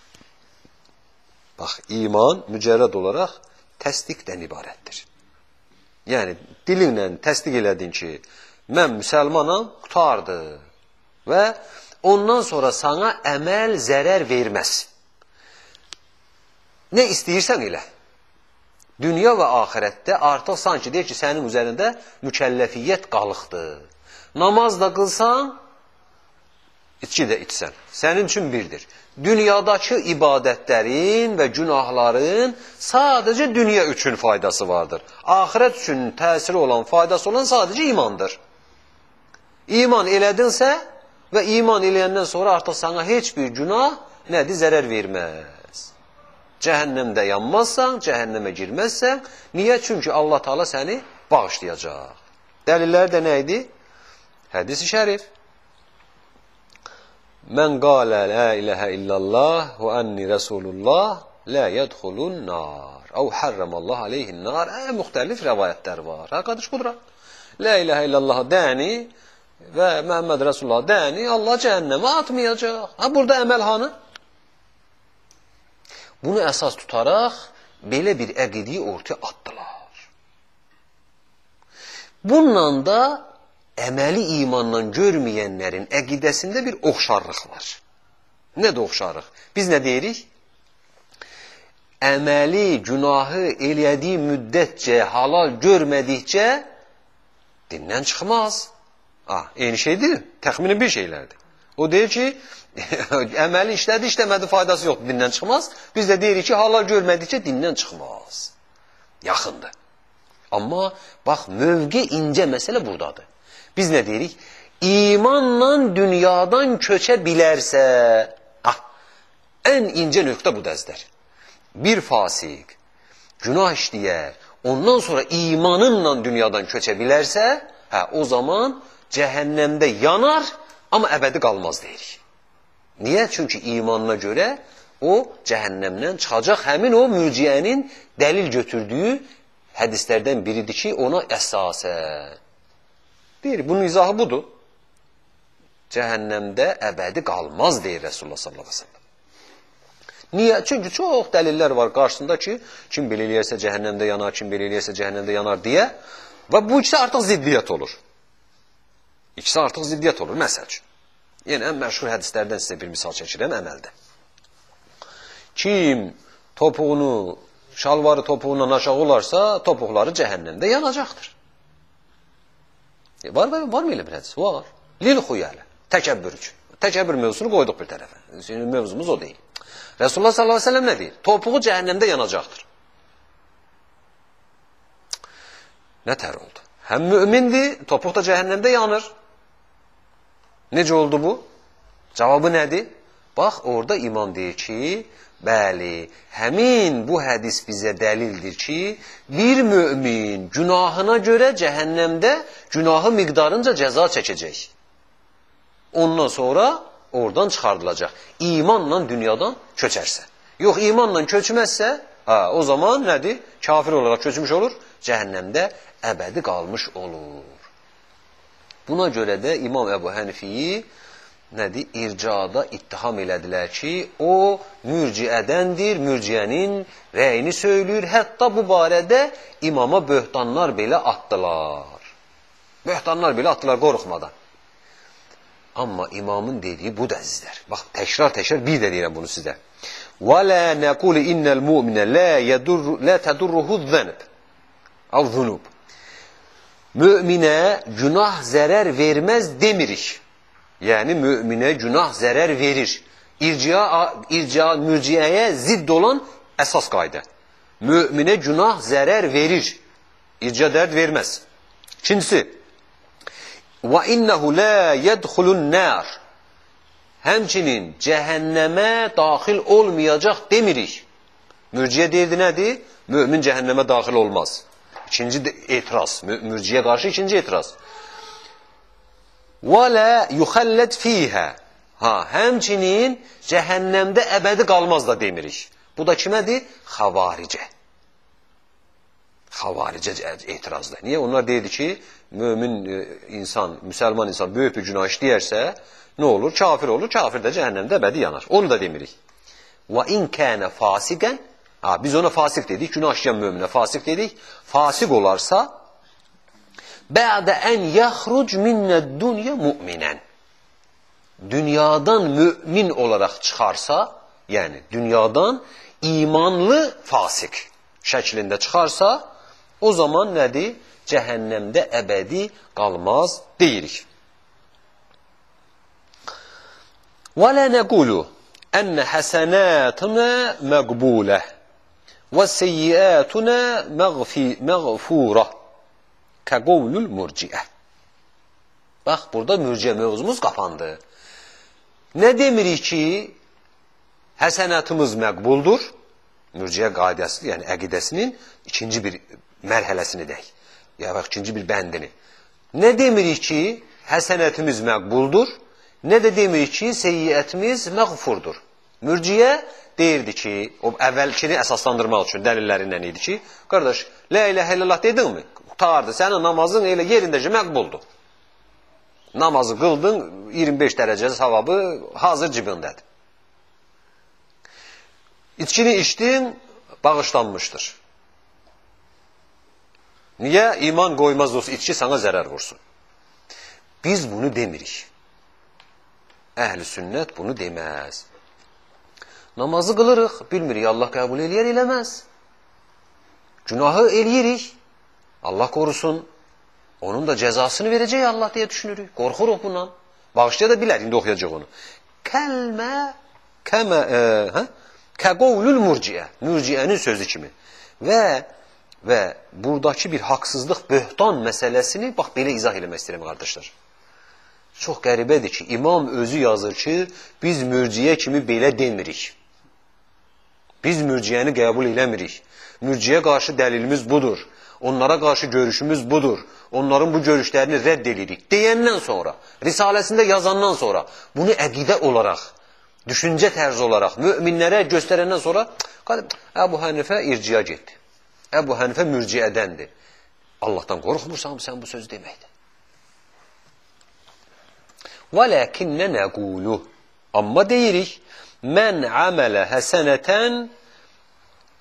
Bax, iman mücərrəd olaraq təsdiqdən ibarətdir. Yəni, dilinlə təsdiq elədin ki, mən müsəlmanam, qutardı və ondan sonra sana əməl zərər verməz. Nə istəyirsən elə. Dünya və axirətdə artıq sanki deyir ki, sənin üzərində mükəlləfiyyət qalıqdır. Namaz da qılsan, içki də içsən. Sənin üçün birdir. Dünyadakı ibadətlərin və günahların sadəcə dünya üçün faydası vardır. Ahirət üçün təsiri olan, faydası olan sadəcə imandır. İman elədinsə və iman eləyəndən sonra artıq sana heç bir günah nədir? Zərər verməz. Cəhənnəmdə yanmazsan, cəhənnəmə girməzsən. Niyə? Çünki Allah Taala səni bağışlayacaq. Dəlillər də nə idi? Hədis-i şərif. Mən qalə la iləhə illallah və ənni rəsulullah la yədxulun nar. Əv hərrəmallah aleyhin nar. Ə, müxtəlif rəvayətlər var. Ha, qardaş, budur. La iləhə illallah dəni və Məhəmməd Rəsulullah dəni Allah cəhənnəmə atmayacaq. Ha, burada əməl hanı? Bunu əsas tutaraq belə bir əqidiyi ortaya atdılar. Bununla da əməli imanla görməyənlərin əqidəsində bir oxşarlıq var. Nə də oxşarlıq? Biz nə deyirik? Əməli günahı elədiyi müddətcə, halal görmədikcə dindən çıxmaz. Ah, eyni şeydir, təxmini bir şeylərdir. O deyir ki, (laughs) əməli işlədi, işləmədi, faydası yoxdur, dindən çıxmaz. Biz də deyirik ki, halal görmədikcə dindən çıxmaz. Yaxındır. Amma bax, mövqe incə məsələ buradadır. Biz nə deyirik? İmanla dünyadan köçə bilərsə, ah, ən incə nöqtə bu dəzdər. Bir fasik, günah işləyər, ondan sonra imanınla dünyadan köçə bilərsə, hə, o zaman cəhənnəmdə yanar, amma əbədi qalmaz deyirik. Niyə? Çünki imanına görə o cəhənnəmdən çıxacaq həmin o mürciyənin dəlil götürdüyü hədislərdən biridir ki, ona əsasən. Deyir, bunun izahı budur. Cəhənnəmdə əbədi qalmaz deyir Resulullah sallallahu aleyhi ve sellem. Niyə? Çünki çox dəlillər var qarşısında ki, kim belə eləyərsə cəhənnəmdə yanar, kim belə eləyərsə cəhənnəmdə yanar deyə və bu ikisi artıq ziddiyyət olur. İkisi artıq ziddiyyət olur, məsəl üçün. Yəni, ən məşhur hədislərdən sizə bir misal çəkirəm əməldə. Kim topuğunu, şalvarı topuğundan aşağı olarsa, topuqları cəhənnəmdə yanacaqdır. E, var mı, var mı elə bir hədis? Var. Lil xuyələ, təkəbbür üçün. Təkəbbür mövzusunu qoyduq bir tərəfə. Mövzumuz o deyil. Resulullah sallallahu aleyhi ve sellem nə deyir? Topuğu cəhənnəmdə yanacaqdır. Nə tər oldu? Həm mümindir, topuq da cəhənnəmdə yanır. Necə oldu bu? Cavabı nədir? Bax, orada imam deyir ki, bəli, həmin bu hədis bizə dəlildir ki, bir mümin günahına görə cəhənnəmdə günahı miqdarınca cəza çəkəcək. Ondan sonra oradan çıxardılacaq. İmanla dünyadan köçərsə. Yox, imanla köçməzsə, ha, o zaman nədir? Kafir olaraq köçmüş olur, cəhənnəmdə əbədi qalmış olur. Buna görə də İmam Əbu Hənifiyi nədir? İrcada ittiham elədilər ki, o mürciədəndir, mürciyənin rəyini söyləyir. Hətta bu barədə imama böhtanlar belə atdılar. Böhtanlar belə atdılar qorxmadan. Amma imamın dediyi bu da əzizlər. Bax, təkrar-təkrar bir də deyirəm bunu sizə. وَلَا نَقُولِ إِنَّ الْمُؤْمِنَ لَا, يدر, لا تَدُرُّهُ الذَّنْب أو ذُنُوب Müminə günah zərər verməz demirik. Yəni müminə günah zərər verir. İrcia, ircia mürciyəyə zidd olan əsas qayda. Müminə günah zərər verir. İrcia dərd verməz. İkincisi, innehu la yedxulun nar. Həmçinin cəhənnəmə daxil olmayacaq demirik. Mürciyə deyirdi nədir? Mümin cəhənnəmə daxil olmaz. İkinci etiraz. Mürciyə qarşı ikinci etiraz. Və lə yuxəllət fiyhə. Ha, həmçinin cəhənnəmdə əbədi qalmaz da demirik. Bu da kimədir? Xavaricə. Xavaricə etirazda. Niyə? Onlar deyirdi ki, mömin e, insan, müsəlman insan böyük bir günah işləyərsə, nə olur? Kafir olur, kafir də cəhənnəmdə əbədi yanar. Onu da demirik. Və in kənə fasiqən Ha, biz ona fasik dedik, günahşiyan möminə fasik dedik. Fasik olarsa, bədə ən yaxruc minnə dünya müminən. Dünyadan mümin olaraq çıxarsa, yəni dünyadan imanlı fasik şəklində çıxarsa, o zaman nədir? Cəhənnəmdə əbədi qalmaz deyirik. Və lənəqulu ənnə həsənətinə məqbuləh seyyiatuna mağfura kaqavlul murciə. Bax, burada mürciə mövzumuz qapandı. Nə demirik ki, həsənatımız məqbuldur? Mürciə qaydəsi, yəni əqidəsinin ikinci bir mərhələsini deyək. Ya bax, ikinci bir bəndini. Nə demirik ki, həsənətimiz məqbuldur? Nə də demirik ki, seyyiətimiz məğfurdur? Mürciyə deyirdi ki, o əvvəlkini əsaslandırmaq üçün dəlillərindən idi ki, qardaş, la iləhə illallah dedinmi? Qutardı, sənin namazın elə yerindəcə məqbuldur. Namazı qıldın, 25 dərəcə savabı hazır cibindədir. İçkini içdin, bağışlanmışdır. Niyə? İman qoymaz olsa içki sana zərər vursun. Biz bunu demirik. Əhl-i sünnət bunu deməz. Namazı qılırıq, bilmirik Allah qəbul eləyər, eləməz. Günahı eləyirik, Allah korusun. Onun da cəzasını verəcək Allah deyə düşünürük. Qorxuruq bundan. Bağışlaya da bilər, indi oxuyacaq onu. Kəlmə, kəmə, e, hə? Kəqovlül murciə, murciənin sözü kimi. Və və buradakı bir haqsızlıq, böhtan məsələsini bax belə izah eləmək istəyirəm qardaşlar. Çox qəribədir ki, imam özü yazır ki, biz mürciyə kimi belə demirik. Biz mürciyəni qəbul eləmirik. Mürciyə qarşı dəlilimiz budur. Onlara qarşı görüşümüz budur. Onların bu görüşlərini rədd edirik. Deyəndən sonra, risaləsində yazandan sonra bunu əqidə olaraq, düşüncə tərzi olaraq möminlərə göstərəndən sonra Əbu Hənifə irciya getdi. Əbu Hənifə mürciyədəndir. Allahdan qorxmursan sən bu sözü deməkdə. Və ləkinnə nəqulu. Amma deyirik, من عمل حسنة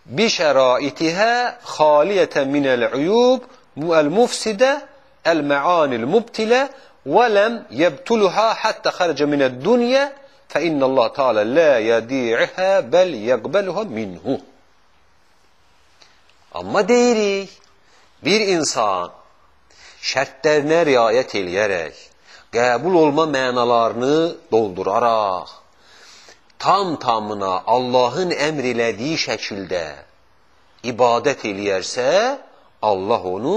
بشرائطها خالية من العيوب المفسدة المعاني المبتلة ولم يبتلها حتى خرج من الدنيا فإن الله تعالى لا يديعها بل يقبلها منه. أما ديري bir insan şərtlərinə riayət eləyərək, qəbul olma mənalarını dolduraraq, tam-tamına Allahın əmr elədiyi şəkildə ibadət eləyərsə, Allah onu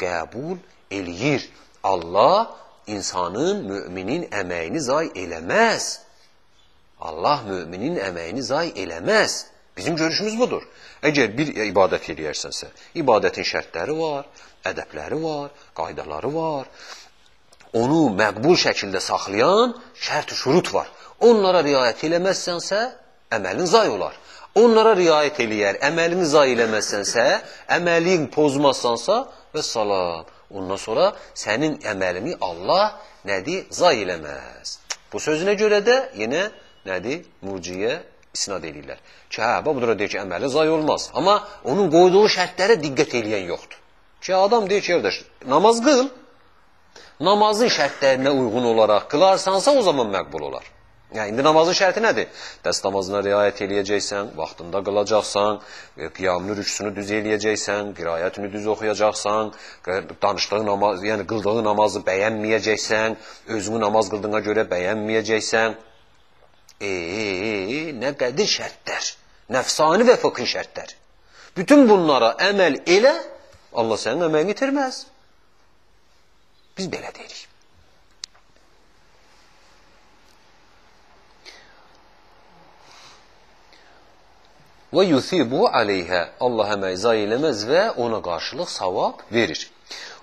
qəbul eləyir. Allah insanın, müminin əməyini zay eləməz. Allah müminin əməyini zay eləməz. Bizim görüşümüz budur. Əgər bir ibadət eləyərsənsə, ibadətin şərtləri var, ədəbləri var, qaydaları var. Onu məqbul şəkildə saxlayan şərt-şurut var. Onlara riayət eləməzsənsə, əməlin zay olar. Onlara riayət eləyər, əməlini zay eləməzsənsə, əməlin pozmazsansa və salam. Ondan sonra sənin əməlini Allah nədir? Zay eləməz. Bu sözünə görə də yenə nədir? Murciyə isnad edirlər. Ki, hə, bu budur deyir ki, əməli zay olmaz. Amma onun qoyduğu şərtlərə diqqət eləyən yoxdur. Ki, adam deyir ki, qardaş, namaz qıl, namazın şərtlərinə uyğun olaraq qılarsansa, o zaman məqbul olar. Yəni, indi namazın şərti nədir? Dəst namazına riayət eləyəcəksən, vaxtında qılacaqsan, e, qiyamını, rüksünü düz eləyəcəksən, qirayətini düz oxuyacaqsan, danışdığı namaz, yəni qıldığı namazı bəyənməyəcəksən, özünü namaz qıldığına görə bəyənməyəcəksən. E, e, e, nə qədir şərtlər, nəfsani və fıqhi şərtlər. Bütün bunlara əməl elə, Allah sənin əməlini itirməz. Biz belə deyirik. Və yusibu aleyhə Allah əmək zay eləməz və ona qarşılıq savab verir.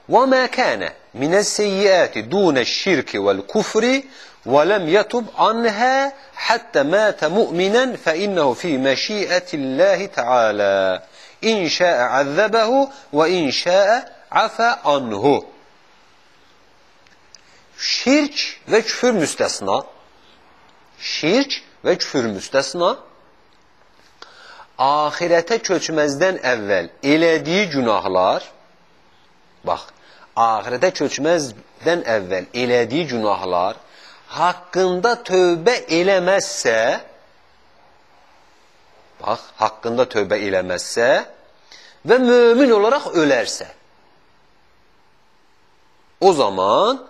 Və mə kənə minəs seyyiəti dunə şirki vəl kufri وَلَمْ يَتُبْ عَنْهَا حَتَّى مَاتَ مُؤْمِنًا فَإِنَّهُ فِي مَشِيئَةِ اللّٰهِ تَعَالَى İn şâ'e azzebehu ve in şâ'e afa anhu. Şirk ve küfür müstesna. Şirk ve küfür müstesna. Ahirete köçmezden evvel elediği günahlar, bak, ahirete köçmezden evvel elediği günahlar, hakkında tövbə eləməzsə, bax, haqqında tövbə eləməzsə və mömin olaraq ölərsə, o zaman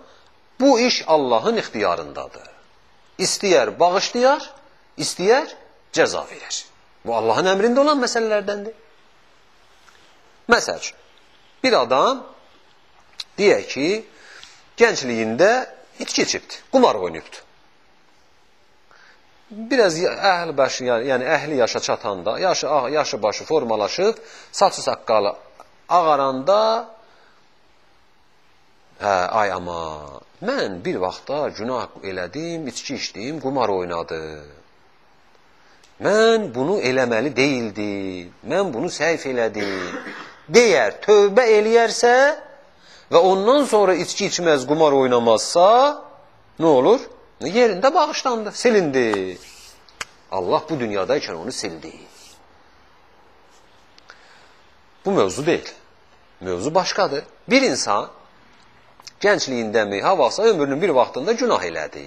bu iş Allahın ixtiyarındadır. İstəyər bağışlayar, istəyər cəza verir. Bu Allahın əmrində olan məsələlərdəndir. Məsəl üçün, bir adam deyək ki, gəncliyində içki içibdi, qumar oynayıbdı. Biraz əhl başı, yəni, yəni əhli yaşa çatanda, yaşı, yaşı başı formalaşıb, saçı saqqalı ağaranda, hə, ay ama, mən bir vaxtda günah elədim, içki içdim, qumar oynadım. Mən bunu eləməli deyildim. Mən bunu səhv elədim. Deyər, tövbə eləyərsə və ondan sonra içki içməz, qumar oynamazsa, nə olur? Yerində bağışlandı, silindi. Allah bu dünyadaykən onu sildi. Bu mövzu deyil. Mövzu başqadır. Bir insan gəncliyindəmi, havasa ömrünün bir vaxtında günah elədi.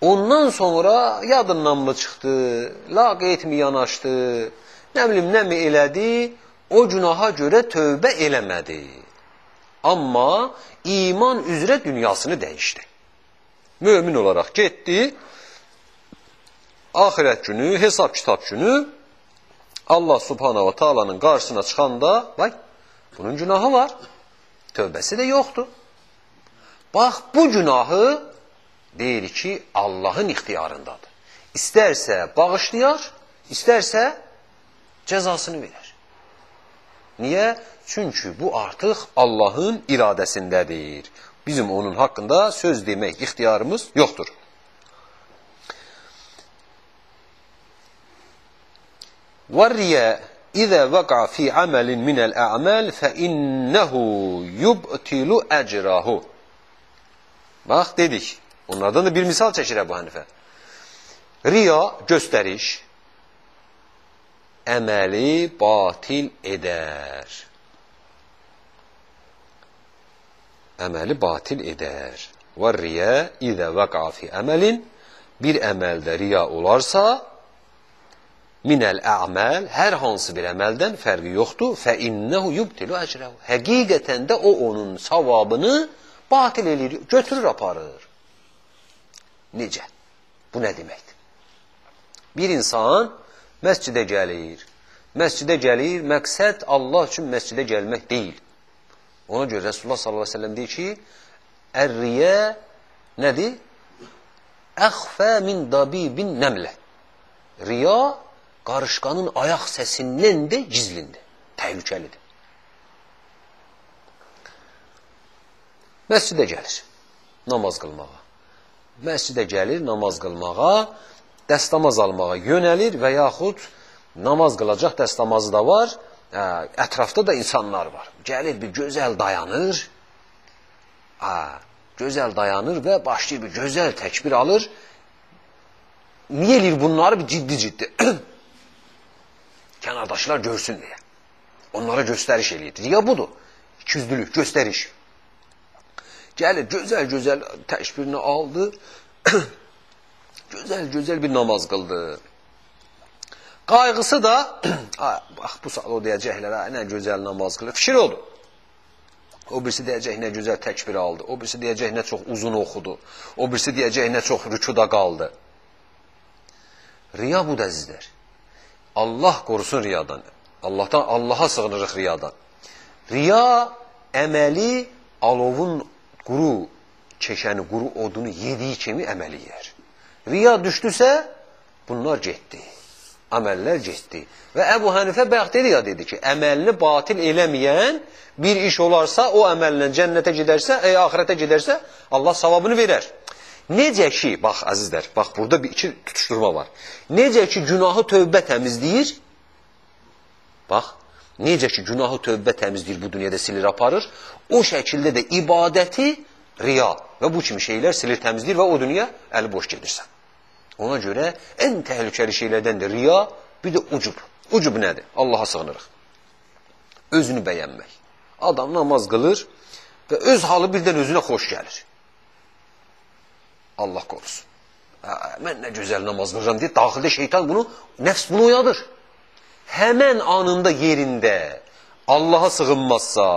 Ondan sonra yadından mı çıxdı, laq etmi yanaşdı, nə bilim, nə mi elədi, o günaha görə tövbə eləmədi. Amma iman üzrə dünyasını dəyişdi. Mömin olaraq getdi, ahirət günü, hesab kitab günü Allah subhanahu ta'alanın qarşısına çıxanda, bak, bunun günahı var, tövbəsi də yoxdur. Bax, bu günahı deyir ki, Allahın ixtiyarındadır. İstərsə bağışlayar, istərsə cəzasını verər. Niyə? Çünki bu artıq Allahın iradəsindədir. Bizim onun haqqında söz demək ixtiyarımız yoxdur. وَالرِّيَا إِذَا وَقَعَ فِي عَمَلٍ مِنَ الْأَعْمَالِ فَإِنَّهُ يُبْتِلُ أَجْرَهُ Bax, dedik. Onlardan da bir misal çəkir Əbu Hənifə. Riya, göstəriş, əməli batil edər. Əməli batil edər. Və riya idə vəqa fi əməlin bir əməldə riya olarsa, minəl əməl, hər hansı bir əməldən fərqi yoxdur. Fə innəhu yubtilu əcrəhu. Həqiqətən də o onun savabını batil eləyir, götürür, aparır. Necə? Bu nə deməkdir? Bir insan məscidə gəlir. Məscidə gəlir, məqsəd Allah üçün məscidə gəlmək deyil. Ona görə Resulullah sallallahu əleyhi və səlləm deyir ki, "Ər-riya nədir? Əxfə min dabibin nəmlə." Riya qarışqanın ayaq səsindən də gizlindir, təhlükəlidir. Məscidə gəlir namaz qılmağa. Məscidə gəlir namaz qılmağa, dəstəmaz almağa yönəlir və yaxud namaz qılacaq dəstəmazı da var, ə, ətrafda da insanlar var. Gəlir bir gözəl dayanır, ə, gözəl dayanır və başlayır bir gözəl təkbir alır. Niyə eləyir bunları bir ciddi-ciddi? (clears throat) Kənardaşlar görsün deyə. Onlara göstəriş eləyir. Riya budur. İkiyüzlülük, göstəriş. Gəlir, gözəl-gözəl təşbirini aldı. (clears throat) gözəl-gözəl bir namaz qıldı. Qayğısı da, (clears throat) bax bu saat o deyəcəklər, nə gözəl namaz qılır. Fikir odur. O birisi deyəcək nə gözəl təkbir aldı. O birisi deyəcək nə çox uzun oxudu. O birisi deyəcək nə çox rükuda qaldı. Riya bu da əzizlər. Allah qorusun riyadan. Allahdan Allaha sığınırıq riyadan. Riya əməli alovun quru çəkəni, quru odunu yediyi kimi əməl edir. Riya düşdüsə, bunlar getdi. Əməllər getdi. Və Əbu Hənifə bəxt riya dedi ki, əməlini batil eləməyən bir iş olarsa, o əməllə cənnətə gedərsə, e, axirətə gedərsə, Allah savabını verər. Necə ki, bax əzizlər, bax burada bir iki tutuşturma var. Necə ki, günahı tövbə təmizləyir, bax, necə ki, günahı tövbə təmizləyir, bu dünyada silir, aparır, o şəkildə də ibadəti riya və bu kimi şeylər silir, təmizləyir və o dünya əli boş gedirsən. Ona görə ən təhlükəli şeylərdən də riya, bir də ucub. Ucub nədir? Allaha sığınırıq. Özünü bəyənmək. Adam namaz qılır və öz halı birdən özünə xoş gəlir. Allah qorusun. Hə, mən nə gözəl namaz qılıram deyə daxildə şeytan bunu, nəfs bunu oyadır. Həmən anında yerində Allaha sığınmazsa,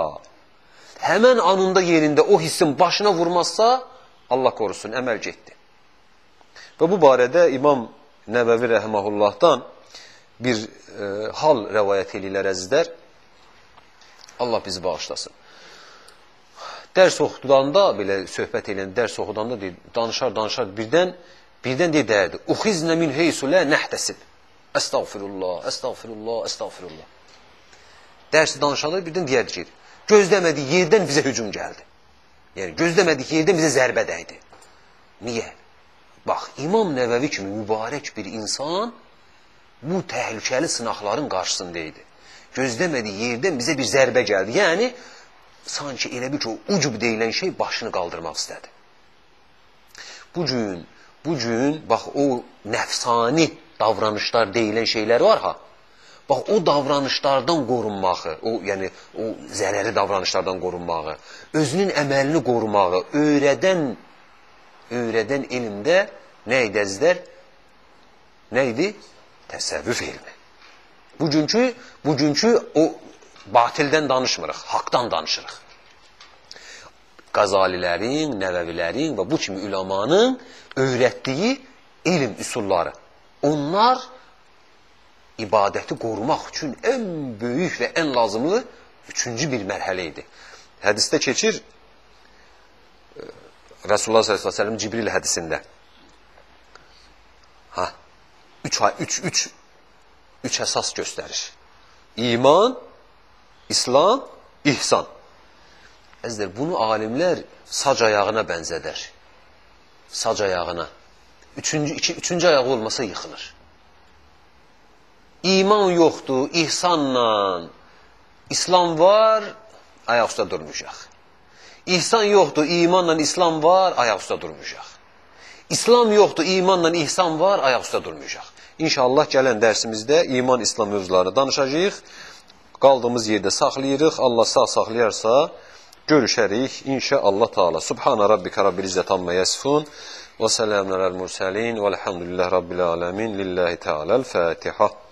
həmən anında yerində o hissin başına vurmazsa, Allah korusun, əməl getdi. Və bu barədə İmam Nəbəvi Rəhməhullahdan bir e, hal rəvayət edirlər əzizlər. Allah bizi bağışlasın. Dərs oxudanda, belə söhbət eləyən, dərs oxudanda deyir, danışar, danışar, birdən, birdən deyir, dəyərdi. Uxiznə min heysulə nəhdəsib. Əstağfirullah, əstağfirullah, əstağfirullah. Dərsi danışanda birdən deyərdi ki, gözləmədik yerdən bizə hücum gəldi. Yəni, gözləmədik yerdən bizə zərbə dəydi. Niyə? Bax, İmam Nəvəvi kimi mübarək bir insan bu təhlükəli sınaqların qarşısında idi. Gözləmədik yerdən bizə bir zərbə gəldi. Yəni, sanki elə bir ki, o ucub deyilən şey başını qaldırmaq istədi. Bu gün, bu gün, bax, o nəfsani davranışlar deyilən şeylər var ha, Bax o davranışlardan qorunmağı, o yəni o zərərli davranışlardan qorunmağı, özünün əməlini qorumağı öyrədən öyrədən elmdə nə idi əzizlər? Nə idi? Təsəvvüf elmi. Bugünkü bugünkü o batildən danışmırıq, haqdan danışırıq. Qazalilərin, Nəvəvilərin və bu kimi üləmanın öyrətdiyi elm üsulları. Onlar ibadəti qorumaq üçün ən böyük və ən lazımlı üçüncü bir mərhələ idi. Hədisdə keçir Resulullah sallallahu əleyhi və səlləm Cibril hədisində. Ha. 3 3 3 3 əsas göstərir. İman, İslam, ihsan. Əzizlər, bunu alimlər sac ayağına bənzədər. Sac ayağına. Üçüncü, iki, üçüncü ayağı olmasa yıxılır. İman yoxdur, ihsanla İslam var, ayaq üstə durmuşaq. İhsan yoxdur, imanla İslam var, ayaq üstə durmuşaq. İslam yoxdur, imanla ihsan var, ayaq üstə durmuşaq. İnşallah gələn dərsimizdə iman, İslam mövzuları danışacağıq. Qaldığımız yerdə saxlayırıq. Allah sağ saxlayarsa görüşərik. İnşallah Taala. Subhana rabbika rabbil izzati amma yasifun وسلام على المرسلين والحمد لله رب العالمين لله تعالى الفاتحة.